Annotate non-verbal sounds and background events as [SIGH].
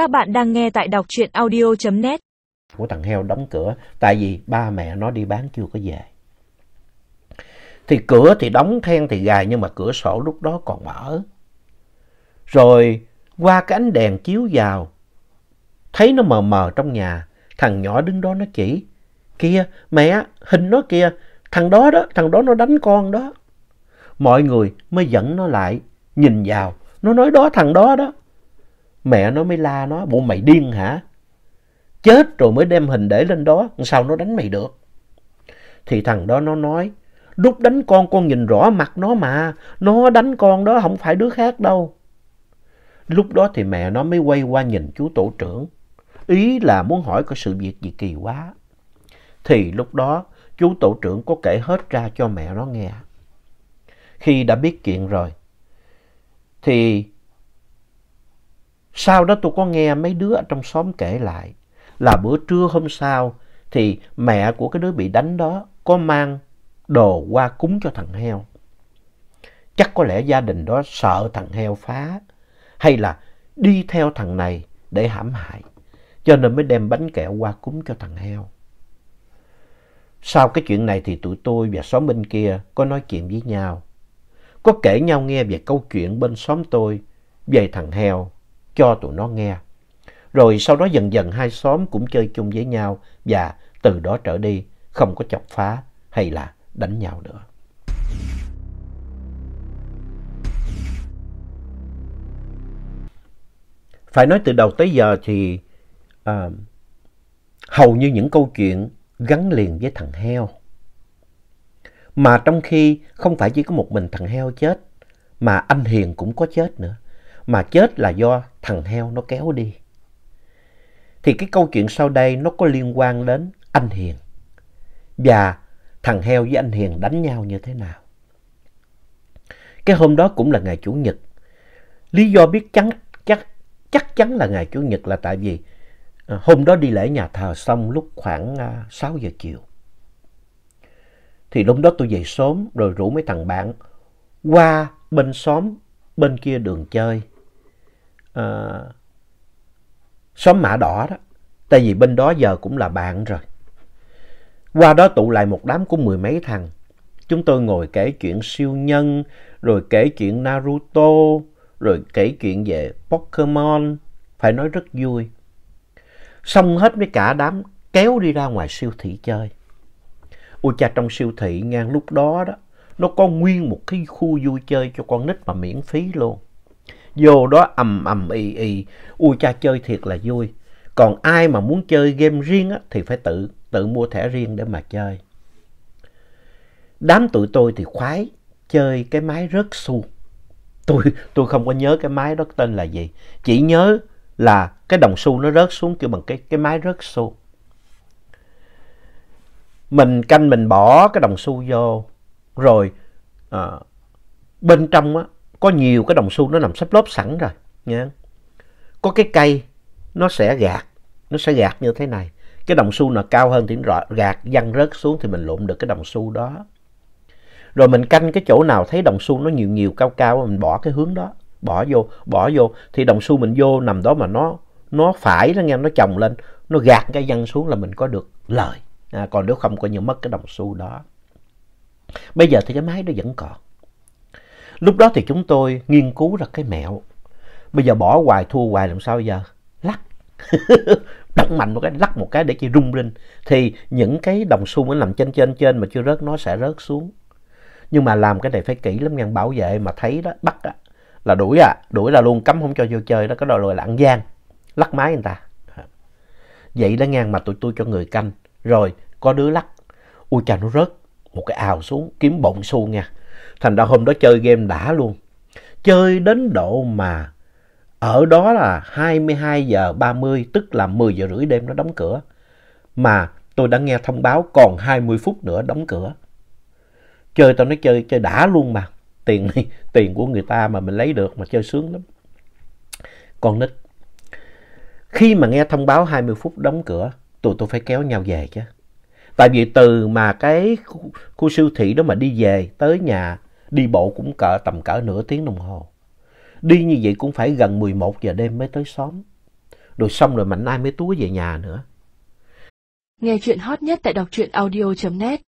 Các bạn đang nghe tại đọc truyện audio.net. Của thằng heo đóng cửa, tại vì ba mẹ nó đi bán chưa có về. Thì cửa thì đóng then thì gài nhưng mà cửa sổ lúc đó còn mở. Rồi qua cái ánh đèn chiếu vào, thấy nó mờ mờ trong nhà, thằng nhỏ đứng đó nó chỉ. kia mẹ, hình nó kia thằng đó đó, thằng đó nó đánh con đó. Mọi người mới dẫn nó lại, nhìn vào, nó nói đó thằng đó đó. Mẹ nó mới la nó, bộ mày điên hả? Chết rồi mới đem hình để lên đó, sao nó đánh mày được? Thì thằng đó nó nói, lúc đánh con con nhìn rõ mặt nó mà, nó đánh con đó không phải đứa khác đâu. Lúc đó thì mẹ nó mới quay qua nhìn chú tổ trưởng, ý là muốn hỏi có sự việc gì kỳ quá. Thì lúc đó chú tổ trưởng có kể hết ra cho mẹ nó nghe. Khi đã biết chuyện rồi, thì sau đó tôi có nghe mấy đứa ở trong xóm kể lại là bữa trưa hôm sau thì mẹ của cái đứa bị đánh đó có mang đồ qua cúng cho thằng heo. Chắc có lẽ gia đình đó sợ thằng heo phá hay là đi theo thằng này để hãm hại, cho nên mới đem bánh kẹo qua cúng cho thằng heo. Sau cái chuyện này thì tụi tôi và xóm bên kia có nói chuyện với nhau. Có kể nhau nghe về câu chuyện bên xóm tôi về thằng heo cho tụi nó nghe. Rồi sau đó dần dần hai xóm cũng chơi chung với nhau và từ đó trở đi không có chọc phá hay là đánh nhau nữa. Phải nói từ đầu tới giờ thì à, hầu như những câu chuyện gắn liền với thằng heo. Mà trong khi không phải chỉ có một mình thằng heo chết, mà anh Hiền cũng có chết nữa. Mà chết là do thằng heo nó kéo đi. Thì cái câu chuyện sau đây nó có liên quan đến anh Hiền. Và thằng heo với anh Hiền đánh nhau như thế nào. Cái hôm đó cũng là ngày Chủ nhật. Lý do biết chắn, chắc, chắc chắn là ngày Chủ nhật là tại vì à, hôm đó đi lễ nhà thờ xong lúc khoảng à, 6 giờ chiều. Thì lúc đó tôi về sớm rồi rủ mấy thằng bạn qua bên xóm bên kia đường chơi. À, xóm mã đỏ đó. Tại vì bên đó giờ cũng là bạn rồi. Qua đó tụ lại một đám của mười mấy thằng. Chúng tôi ngồi kể chuyện siêu nhân, rồi kể chuyện Naruto, rồi kể chuyện về Pokemon. Phải nói rất vui. Xong hết với cả đám kéo đi ra ngoài siêu thị chơi. Ôi cha trong siêu thị ngang lúc đó đó, nó có nguyên một cái khu vui chơi cho con nít mà miễn phí luôn. Vô đó ầm ầm ì ì, ui cha chơi thiệt là vui. Còn ai mà muốn chơi game riêng á, thì phải tự tự mua thẻ riêng để mà chơi. Đám tụi tôi thì khoái chơi cái máy rớt xu. Tôi, tôi không có nhớ cái máy đó tên là gì. Chỉ nhớ là cái đồng xu nó rớt xuống kêu bằng cái, cái máy rớt xu. Mình canh mình bỏ cái đồng xu vô. Rồi à, bên trong á, có nhiều cái đồng xu nó nằm sắp lốp sẵn rồi. Nha. Có cái cây nó sẽ gạt. Nó sẽ gạt như thế này cái đồng xu nào cao hơn thì nó gạt văng rớt xuống thì mình lụm được cái đồng xu đó. Rồi mình canh cái chỗ nào thấy đồng xu nó nhiều nhiều cao cao mình bỏ cái hướng đó, bỏ vô, bỏ vô thì đồng xu mình vô nằm đó mà nó nó phải nó nghe nó chồng lên, nó gạt cái văng xuống là mình có được lời. À, còn nếu không coi như mất cái đồng xu đó. Bây giờ thì cái máy nó vẫn còn. Lúc đó thì chúng tôi nghiên cứu ra cái mẹo. Bây giờ bỏ hoài, thua hoài làm sao bây giờ? Lắc. [LAUGHS] đập mạnh một cái, lắc một cái để chị rung lên. Thì những cái đồng xu nó nằm trên trên trên mà chưa rớt, nó sẽ rớt xuống. Nhưng mà làm cái này phải kỹ lắm nha, bảo vệ mà thấy đó, bắt á, là đuổi à đuổi là luôn, cấm không cho vô chơi đó, cái đó rồi là ăn gian. Lắc máy người ta. Vậy đó ngang mà tụi tôi cho người canh. Rồi, có đứa lắc. Ui cha nó rớt một cái ào xuống, kiếm bọng xu nha thành ra hôm đó chơi game đã luôn chơi đến độ mà ở đó là 22 giờ 30 tức là 10 giờ rưỡi đêm nó đóng cửa. Mà tôi đã nghe thông báo còn 20 phút nữa đóng cửa. Chơi tao nói chơi chơi đã luôn mà. Tiền này, [LAUGHS] tiền của người ta mà mình lấy được mà chơi sướng lắm. Con nít. Khi mà nghe thông báo 20 phút đóng cửa, tụi tôi phải kéo nhau về chứ. Tại vì từ mà cái khu, khu siêu thị đó mà đi về tới nhà đi bộ cũng cỡ tầm cỡ nửa tiếng đồng hồ. Đi như vậy cũng phải gần 11 giờ đêm mới tới xóm. Rồi xong rồi Mạnh Ai mới túa về nhà nữa. Nghe chuyện hot nhất tại đọc truyện audio.net